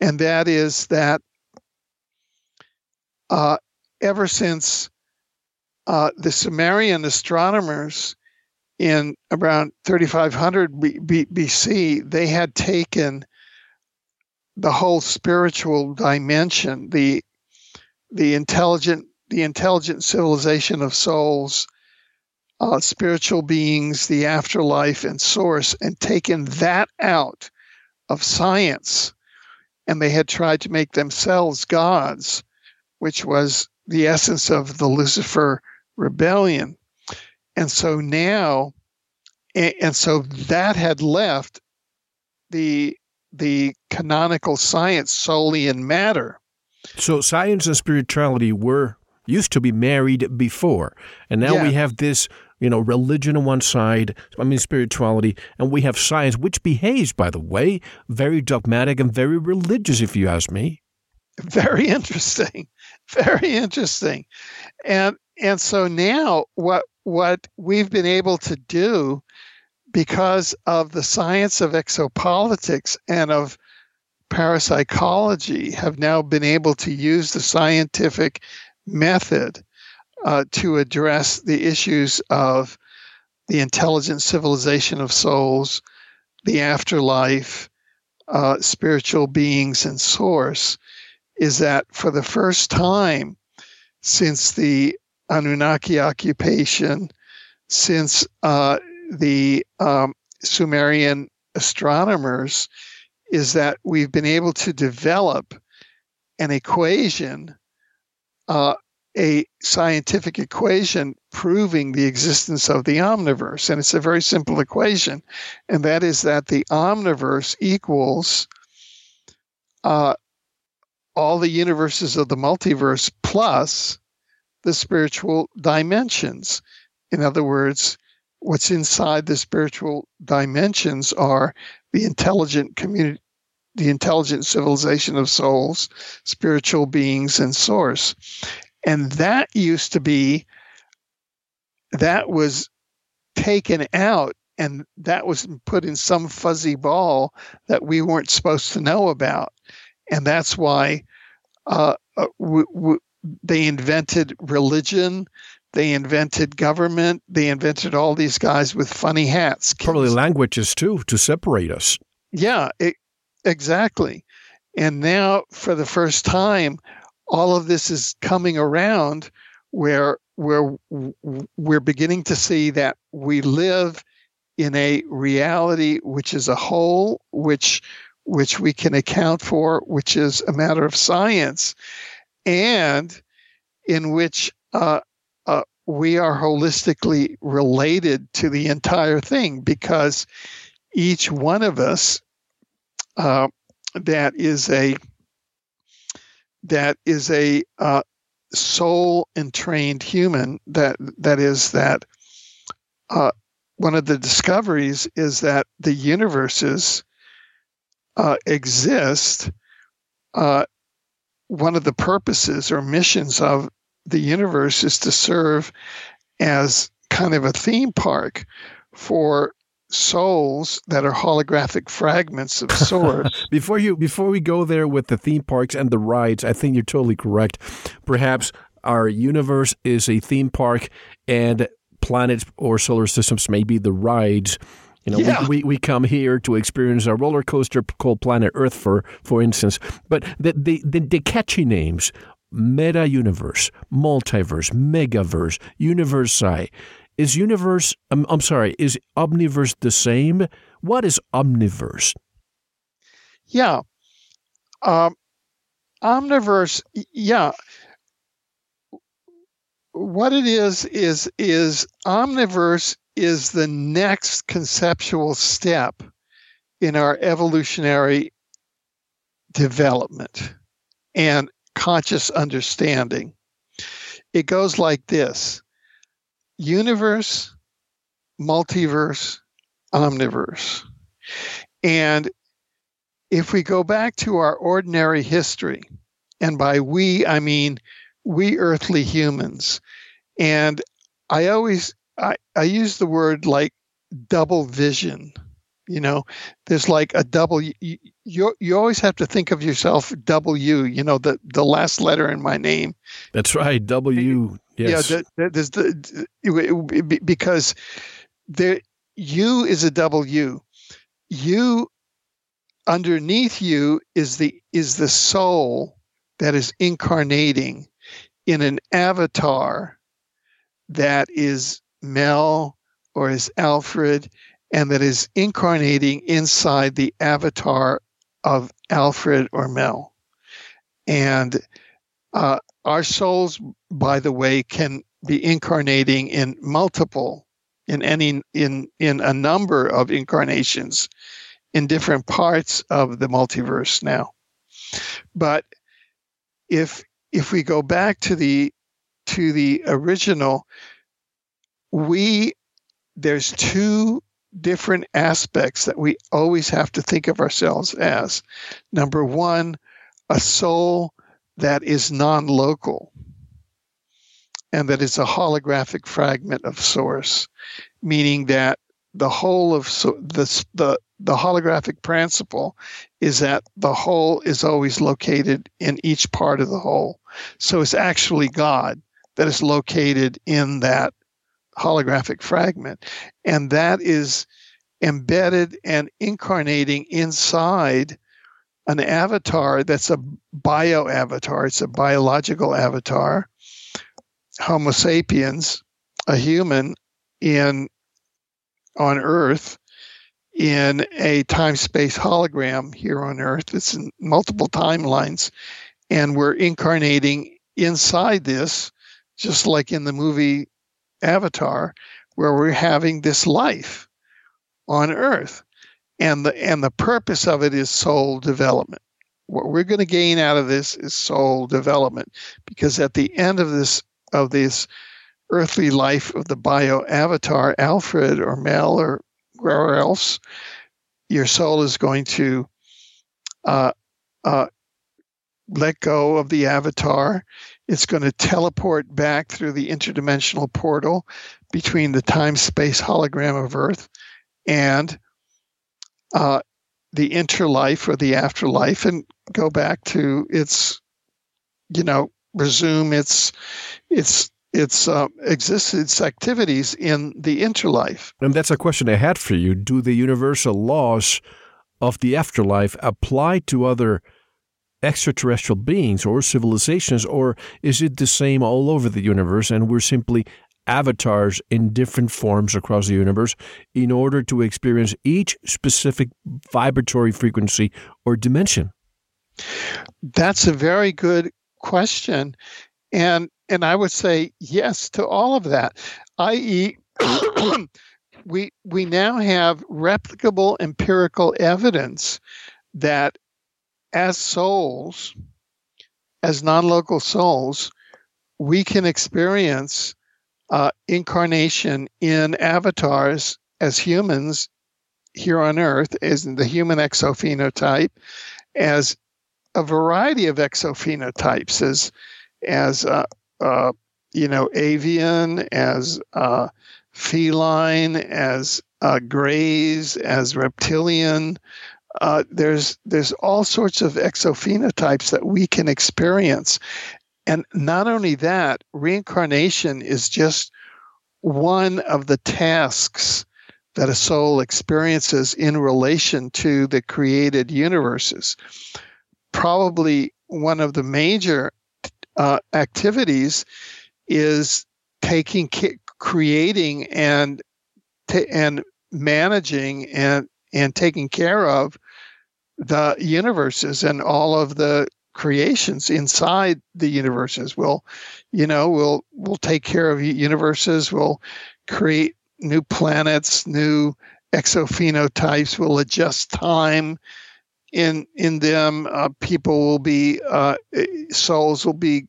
and that is that uh, ever since uh, the Sumerian astronomers in around 3500 B- B- BC, they had taken the whole spiritual dimension, the the intelligent the intelligent civilization of souls, uh, spiritual beings, the afterlife, and source, and taken that out of science. And they had tried to make themselves gods, which was the essence of the Lucifer rebellion. And so now, and, and so that had left the the canonical science solely in matter. So science and spirituality were used to be married before. And now yeah. we have this, you know, religion on one side, I mean, spirituality, and we have science, which behaves, by the way, very dogmatic and very religious, if you ask me. Very interesting. Very interesting. And and so now what what we've been able to do because of the science of exopolitics and of parapsychology have now been able to use the scientific method uh, to address the issues of the intelligent civilization of souls, the afterlife, uh, spiritual beings, and source is that for the first time since the Anunnaki occupation, since uh, the um, Sumerian astronomers, is that we've been able to develop an equation uh, a scientific equation proving the existence of the omniverse. And it's a very simple equation, and that is that the omniverse equals uh, all the universes of the multiverse plus the spiritual dimensions. In other words, what's inside the spiritual dimensions are the intelligent community the intelligent civilization of souls, spiritual beings, and source. And that used to be, that was taken out and that was put in some fuzzy ball that we weren't supposed to know about. And that's why uh, uh w- w- they invented religion. They invented government. They invented all these guys with funny hats. Probably languages too to separate us. Yeah, it, exactly. And now, for the first time, all of this is coming around where where we're beginning to see that we live in a reality which is a whole, which which we can account for, which is a matter of science, and in which uh, uh, we are holistically related to the entire thing because each one of us uh, that is a that is a uh, soul entrained human that that is that uh, one of the discoveries is that the universes uh, exist uh, one of the purposes or missions of the universe is to serve as kind of a theme park for souls that are holographic fragments of source. before you before we go there with the theme parks and the rides, I think you're totally correct. Perhaps our universe is a theme park and planets or solar systems may be the rides. You know, yeah. we, we, we come here to experience a roller coaster called Planet Earth, for for instance. But the the, the, the catchy names meta universe, multiverse, megaverse, universi. Is universe, I'm, I'm sorry, is omniverse the same? What is omniverse? Yeah. Um, omniverse, yeah. What it is, is, is omniverse is the next conceptual step in our evolutionary development and conscious understanding. It goes like this universe, multiverse, omniverse. And if we go back to our ordinary history, and by we, I mean we earthly humans, and I always I, I use the word like double vision. You know, there's like a double. You you always have to think of yourself W. You know, the the last letter in my name. That's right, W. Yes. Yeah, there's the because there you is a double U. You underneath you is the is the soul that is incarnating in an avatar that is Mel or is Alfred and that is incarnating inside the avatar of Alfred or Mel. And uh, our souls, by the way, can be incarnating in multiple, in any, in in a number of incarnations, in different parts of the multiverse now. But if if we go back to the to the original, we there's two different aspects that we always have to think of ourselves as. Number one, a soul that is non local and that is a holographic fragment of source, meaning that the whole of so the, the the holographic principle is that the whole is always located in each part of the whole. So it's actually God that is located in that holographic fragment. And that is embedded and incarnating inside an avatar that's a bio avatar, it's a biological avatar, Homo sapiens, a human in on Earth in a time space hologram here on Earth. It's in multiple timelines, and we're incarnating inside this, just like in the movie Avatar, where we're having this life on Earth. And the and the purpose of it is soul development. What we're going to gain out of this is soul development because at the end of this of this earthly life of the bio avatar alfred or mel or wherever else your soul is going to uh, uh, let go of the avatar it's going to teleport back through the interdimensional portal between the time space hologram of earth and uh, the interlife or the afterlife and go back to its, you know, resume its its its uh, existence activities in the interlife. And that's a question I had for you. Do the universal laws of the afterlife apply to other extraterrestrial beings or civilizations, or is it the same all over the universe and we're simply avatars in different forms across the universe in order to experience each specific vibratory frequency or dimension? That's a very good question. And and I would say yes to all of that. I.e., we we now have replicable empirical evidence that as souls, as non-local souls, we can experience uh, incarnation in avatars as humans here on Earth, as the human exophenotype, as a variety of exophenotypes, as as uh, uh, you know, avian, as uh, feline, as uh, grays, as reptilian. Uh, there's there's all sorts of exophenotypes that we can experience, and not only that, reincarnation is just one of the tasks that a soul experiences in relation to the created universes. Probably one of the major uh, activities is taking, creating, and and managing and and taking care of the universes and all of the creations inside the universes. We'll, you know, we'll we'll take care of universes. We'll create new planets, new exophenotypes. We'll adjust time in in them. Uh, people will be uh, souls will be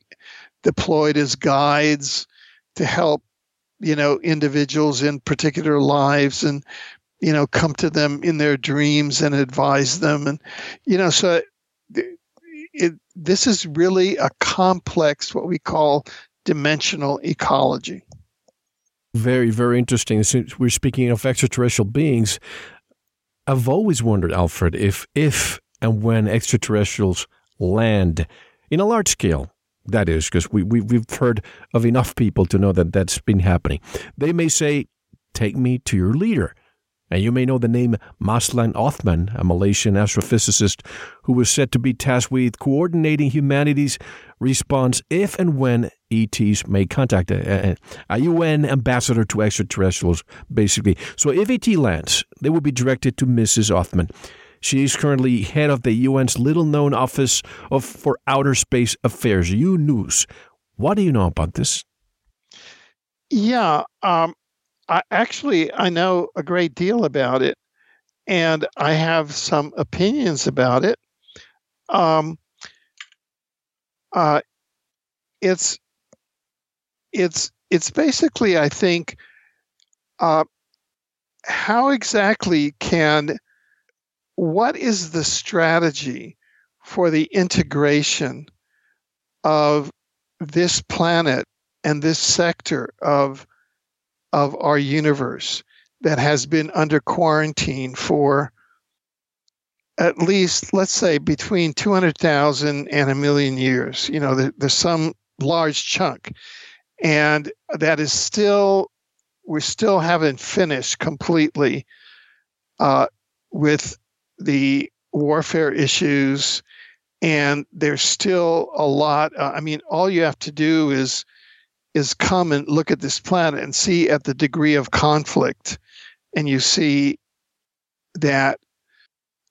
deployed as guides to help you know individuals in particular lives and you know come to them in their dreams and advise them and you know so it, this is really a complex, what we call dimensional ecology. Very, very interesting. Since we're speaking of extraterrestrial beings, I've always wondered, Alfred, if if and when extraterrestrials land in a large scale, that is, because we, we, we've heard of enough people to know that that's been happening. They may say, Take me to your leader. And you may know the name Mazlan Othman, a Malaysian astrophysicist who was said to be tasked with coordinating humanity's response if and when ETs may contact a, a, UN ambassador to extraterrestrials, basically. So if ET lands, they will be directed to Mrs. Othman. She is currently head of the UN's little known Office of, for Outer Space Affairs, UNOOS. What do you know about this? Yeah, um, I, actually, I know a great deal about it, and I have some opinions about it. Um, uh, it's it's it's basically, I think, uh, how exactly can what is the strategy for the integration of this planet and this sector of of our universe that has been under quarantine for at least, let's say, between 200,000 and a million years. You know, there, there's some large chunk. And that is still, we still haven't finished completely uh, with the warfare issues. And there's still a lot. Uh, I mean, all you have to do is is come and look at this planet and see at the degree of conflict, and you see that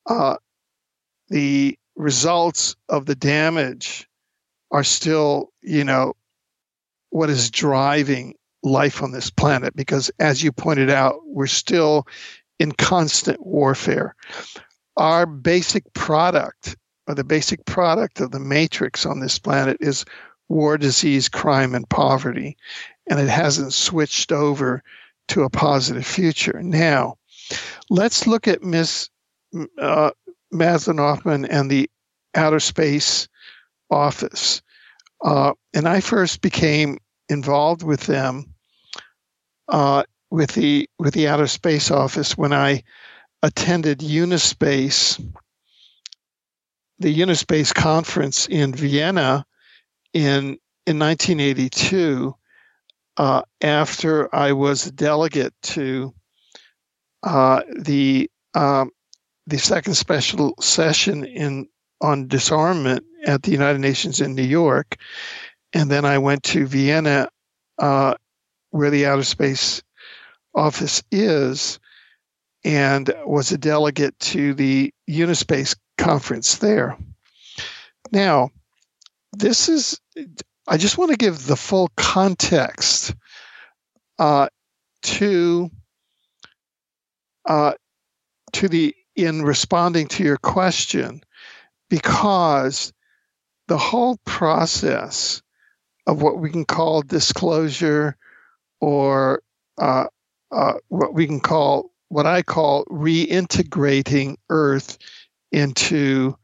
uh, the results of the damage are still, you know, what is driving life on this planet. Because as you pointed out, we're still in constant warfare. Our basic product or the basic product of the matrix on this planet is war, disease, crime, and poverty. And it hasn't switched over to a positive future. Now, let's look at Miss uh, Mazlan and the outer space office. Uh, and I first became involved with them uh, with the with the outer space office when I attended Unispace, the Unispace conference in Vienna in in 1982. Uh, after I was a delegate to uh, the um, the second special session in on disarmament at the United Nations in New York, and then I went to Vienna, uh, where the outer space office is, and was a delegate to the Unispace conference there. Now, this is, I just want to give the full context uh, to uh, to the in responding to your question because the whole process of what we can call disclosure or uh, uh, what we can call what I call reintegrating Earth into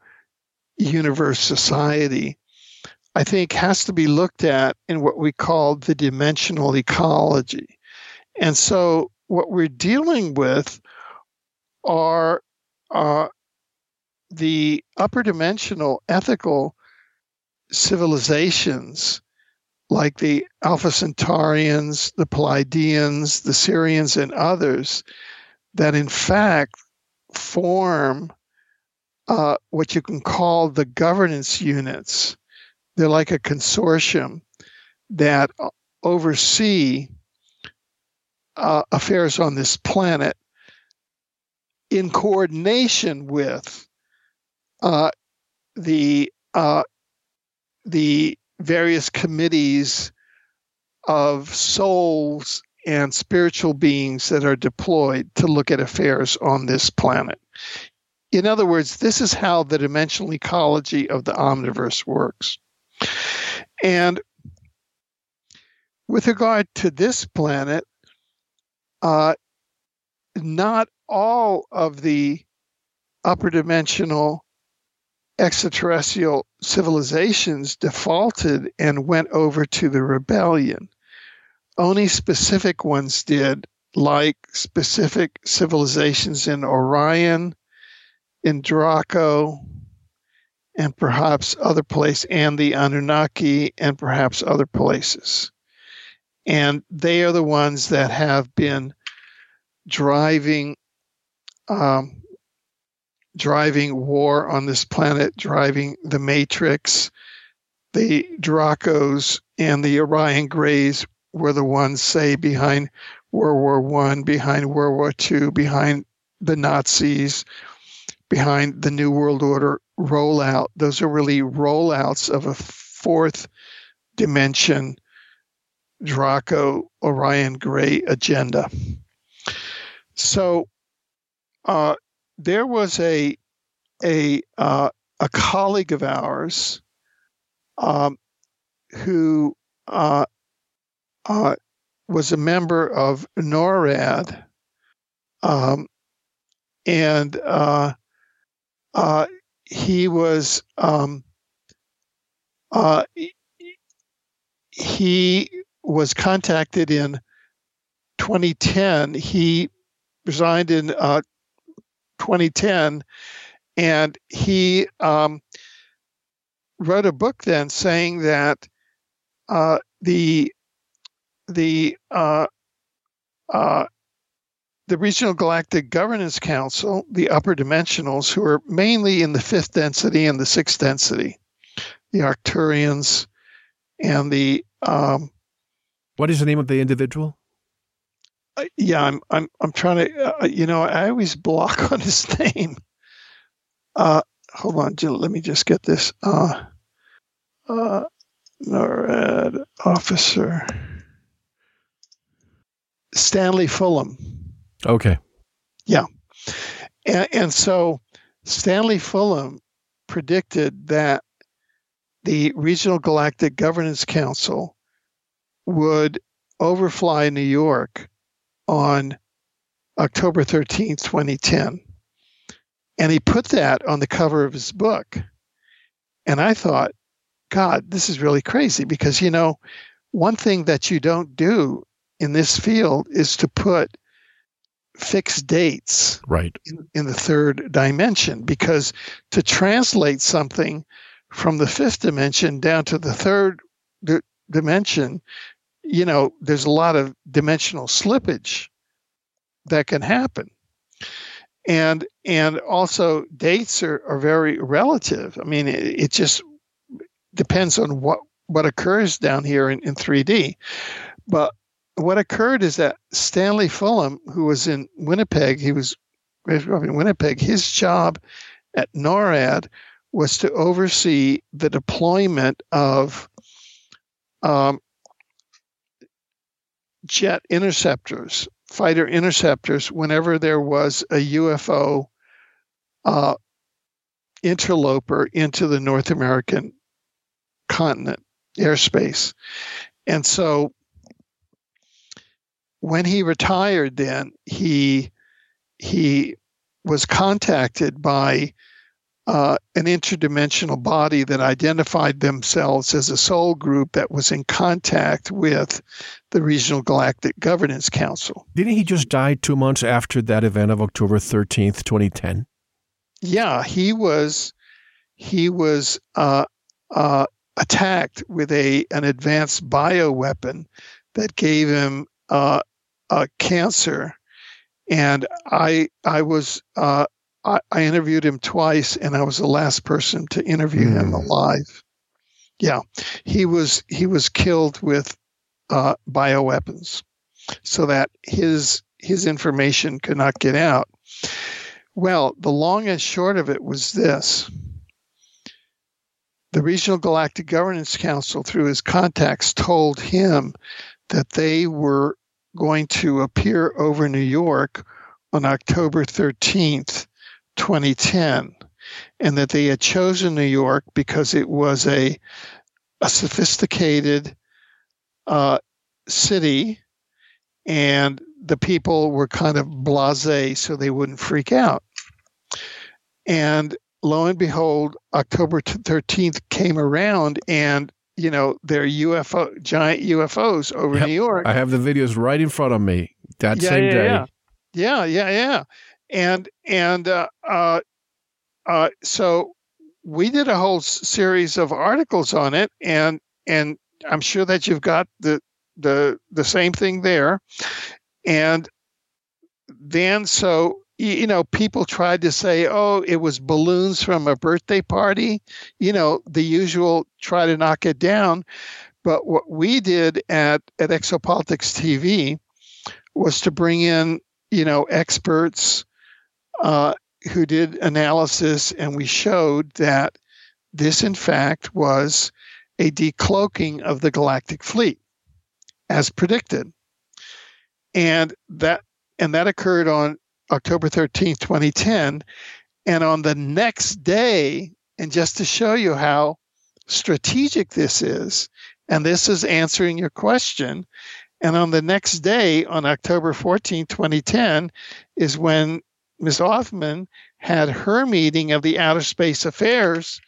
universe society, I think has to be looked at in what we call the dimensional ecology. And so what we're dealing with are uh, the upper dimensional ethical civilizations like the Alpha Centaurians, the Pleiadians, the Sirians, and others that in fact form uh, what you can call the governance units. They're like a consortium that oversee uh, affairs on this planet in coordination with uh, the uh, the various committees of souls and spiritual beings that are deployed to look at affairs on this planet. In other words, this is how the dimensional ecology of the omniverse works. And with regard to this planet, uh, not all of the upper dimensional extraterrestrial civilizations defaulted and went over to the rebellion. Only specific ones did, like specific civilizations in Orion, in Draco, and perhaps other places, and the Anunnaki, and perhaps other places. And they are the ones that have been driving um, driving war on this planet, driving the Matrix. The Dracos and the Orion Greys were the ones, say, behind World War One, behind World War Two, behind the Nazis, behind the New World Order rollout. Those are really rollouts of a fourth dimension Draco Orion Gray agenda. So uh, there was a a uh, a colleague of ours um, who uh, uh, was a member of NORAD, um, and uh, uh, he was um, uh, he was contacted in 2010. He resigned in 2010, and he um, wrote a book then saying that uh, the the uh, uh, the Regional Galactic Governance Council, the upper dimensionals, who are mainly in the fifth density and the sixth density, the Arcturians, and the um, what is the name of the individual? Uh, yeah, I'm I'm I'm trying to. Uh, you know, I always block on his name. Uh, hold on, Jill. Let me just get this. Uh, uh, NORAD officer Stanley Fulham. Okay. Yeah, and, and so Stanley Fulham predicted that the Regional Galactic Governance Council would overfly New York on October 13th, 2010. And he put that on the cover of his book. And I thought, God, this is really crazy because, you know, one thing that you don't do in this field is to put fixed dates right. in, in the third dimension because to translate something from the fifth dimension down to the third d- dimension you know there's a lot of dimensional slippage that can happen. And and also dates are, are very relative. I mean it, it just depends on what what occurs down here in, in 3d but what occurred is that stanley fulham who was in winnipeg he was in winnipeg his job at norad was to oversee the deployment of um, jet interceptors fighter interceptors whenever there was a UFO uh, interloper into the North American continent airspace. And so when he retired then he he was contacted by uh, an interdimensional body that identified themselves as a soul group that was in contact with the Regional Galactic Governance Council. Didn't he just die two months after that event of October 13th, 2010? Yeah, he was he was uh, uh, attacked with a an advanced bioweapon that gave him uh, a cancer, and I I was uh, I, I, interviewed him twice, and I was the last person to interview mm. him hmm. alive. Yeah, he was he was killed with uh, bioweapons, so that his his information could not get out. Well, the long and short of it was this. The Regional Galactic Governance Council, through his contacts, told him that they were going to appear over New York on October 13th 2010, and that they had chosen New York because it was a, a sophisticated uh, city and the people were kind of blase so they wouldn't freak out. And lo and behold, October 13th came around and you know, their UFO giant UFOs over yep. New York. I have the videos right in front of me that yeah, same yeah, day. Yeah. yeah, yeah, yeah and and uh, uh, uh, so we did a whole series of articles on it, and and I'm sure that you've got the the the same thing there, and then so you know people tried to say oh it was balloons from a birthday party. You know the usual try to knock it down. But what we did at at exopolitics tv was to bring in you know experts uh, who did analysis, and we showed that this, in fact, was a decloaking of the galactic fleet, as predicted, and that and that occurred on October 13th, 2010. And on the next day, and just to show you how strategic this is, and this is answering your question. And on the next day, on October 14, 2010, is when Ms. Othman had her meeting of the Outer Space Affairs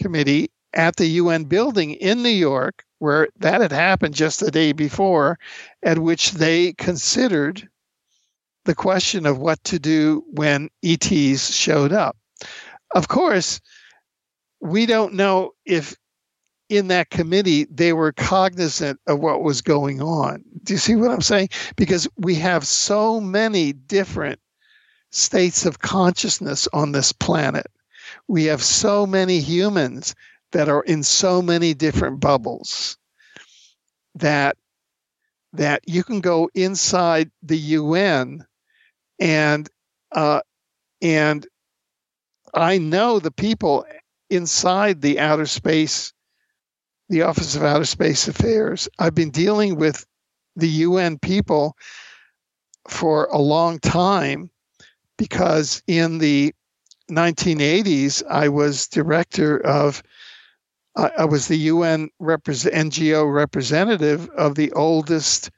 Committee at the UN building in New York, where that had happened just the day before, at which they considered the question of what to do when ETs showed up. Of course, we don't know if in that committee they were cognizant of what was going on. Do you see what I'm saying? Because we have so many different states of consciousness on this planet. We have so many humans that are in so many different bubbles that that you can go inside the UN and uh, and I know the people inside the outer space, the Office of Outer Space Affairs. I've been dealing with the UN people for a long time because in the 1980s, I was director of, I was the UN represent, NGO representative of the oldest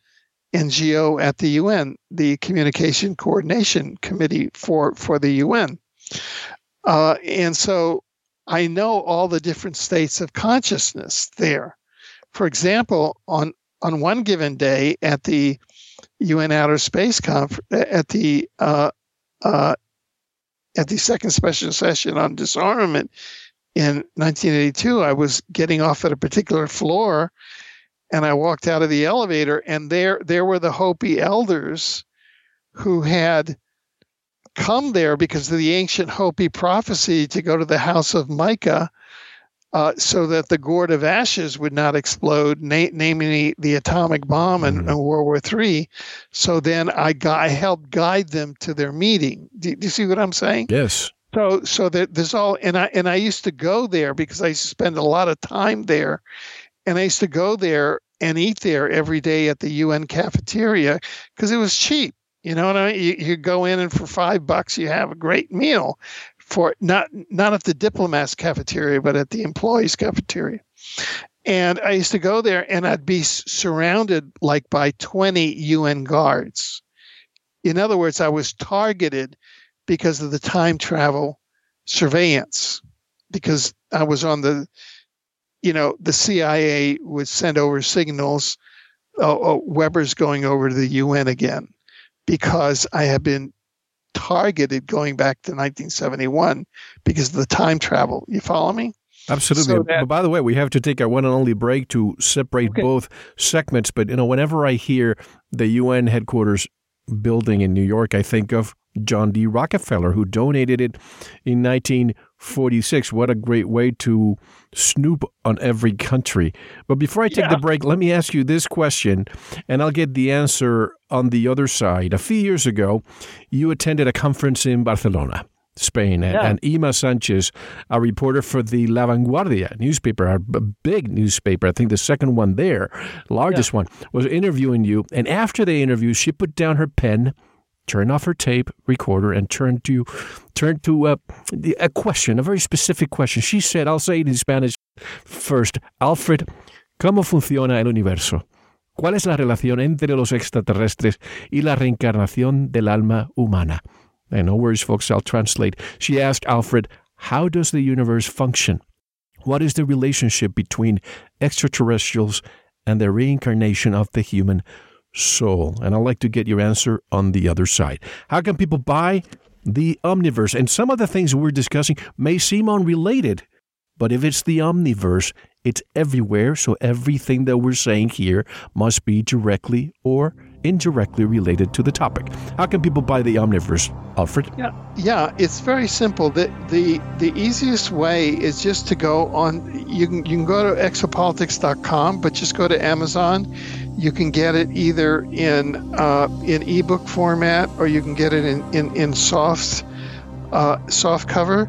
NGO at the UN, the Communication Coordination Committee for, for the UN. Uh, and so I know all the different states of consciousness there. For example, on, on one given day at the UN Outer Space Conference, at the uh, uh, at the second special session on disarmament in 1982, I was getting off at a particular floor, and I walked out of the elevator, and there there were the Hopi elders who had come there because of the ancient Hopi prophecy to go to the house of mica. Uh, so that the gourd of ashes would not explode, na- naming the, the, atomic bomb in, mm-hmm. in, World War III. So then I, got, I helped guide them to their meeting. Do, do you see what I'm saying? Yes. So so that there's all and I and I used to go there because I used to spend a lot of time there, and I used to go there and eat there every day at the UN cafeteria because it was cheap. You know what I mean? You, you go in and for five bucks you have a great meal for not not at the diplomats cafeteria but at the employees cafeteria. And I used to go there and I'd be surrounded like by 20 UN guards. In other words, I was targeted because of the time travel surveillance because I was on the you know the CIA would send over signals oh, oh, Webre's going over to the UN again because I have been targeted going back to 1971 because of the time travel. You follow me? Absolutely. So that, but by the way, we have to take our one and only break to separate okay. both segments. But you know, whenever I hear the UN headquarters building in New York, I think of John D. Rockefeller, who donated it in 1946. What a great way to snoop on every country. But before I take yeah. the break, let me ask you this question, and I'll get the answer on the other side. A few years ago, you attended a conference in Barcelona. Spain. Yeah. And Ima Sanchís, a reporter for the La Vanguardia newspaper, a big newspaper, I think the second one there, largest yeah. one, was interviewing you. And after the interview, she put down her pen turn off her tape recorder and turn to turn to uh, a, a question, a very specific question. She said, I'll say it in Spanish first. Alfred, ¿cómo funciona el universo? ¿Cuál es la relación entre los extraterrestres y la reencarnación del alma humana? And no worries, folks, I'll translate. She asked Alfred, How does the universe function? What is the relationship between extraterrestrials and the reincarnation of the human soul? And I'd like to get your answer on the other side. How can people buy the Omniverse? And some of the things we're discussing may seem unrelated, but if it's the Omniverse, it's everywhere. So everything that we're saying here must be directly or indirectly related to the topic. How can people buy the Omniverse, Alfred? Yeah, yeah, it's very simple. The the the easiest way is just to go on. You can you can go to exopolitics.com, but just go to Amazon you can get it either in uh, in ebook format or you can get it in in, in soft uh, soft cover.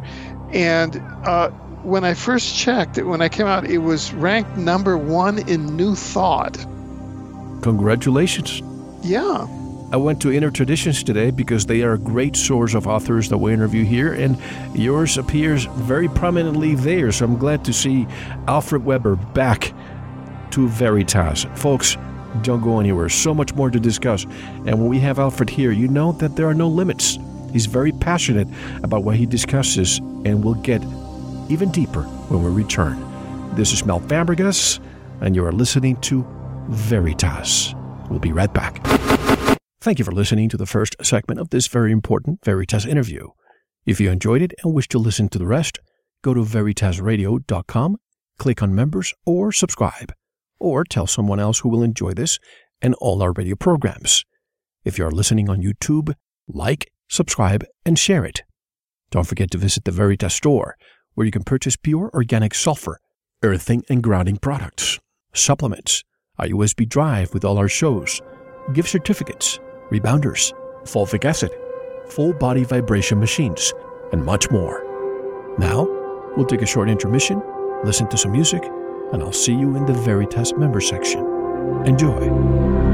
And uh, when I first checked it, when I came out, it was ranked number one in New Thought. Congratulations! Yeah. I went to Inner Traditions today because they are a great source of authors that we interview here, and yours appears very prominently there. So I'm glad to see Alfred Webre back to Veritas. Folks, don't go anywhere. So much more to discuss. And when we have Alfred here, you know that there are no limits. He's very passionate about what he discusses, and we'll get even deeper when we return. This is Mel Fabregas, and you are listening to Veritas. We'll be right back. Thank you for listening to the first segment of this very important Veritas interview. If you enjoyed it and wish to listen to the rest, go to veritasradio.com, click on members, or subscribe or tell someone else who will enjoy this and all our radio programs. If you are listening on YouTube, like, subscribe, and share it. Don't forget to visit the Veritas store, where you can purchase pure organic sulfur, earthing and grounding products, supplements, a USB drive with all our shows, gift certificates, rebounders, fulvic acid, full body vibration machines, and much more. Now, we'll take a short intermission, listen to some music, and I'll see you in the Veritas member section. Enjoy.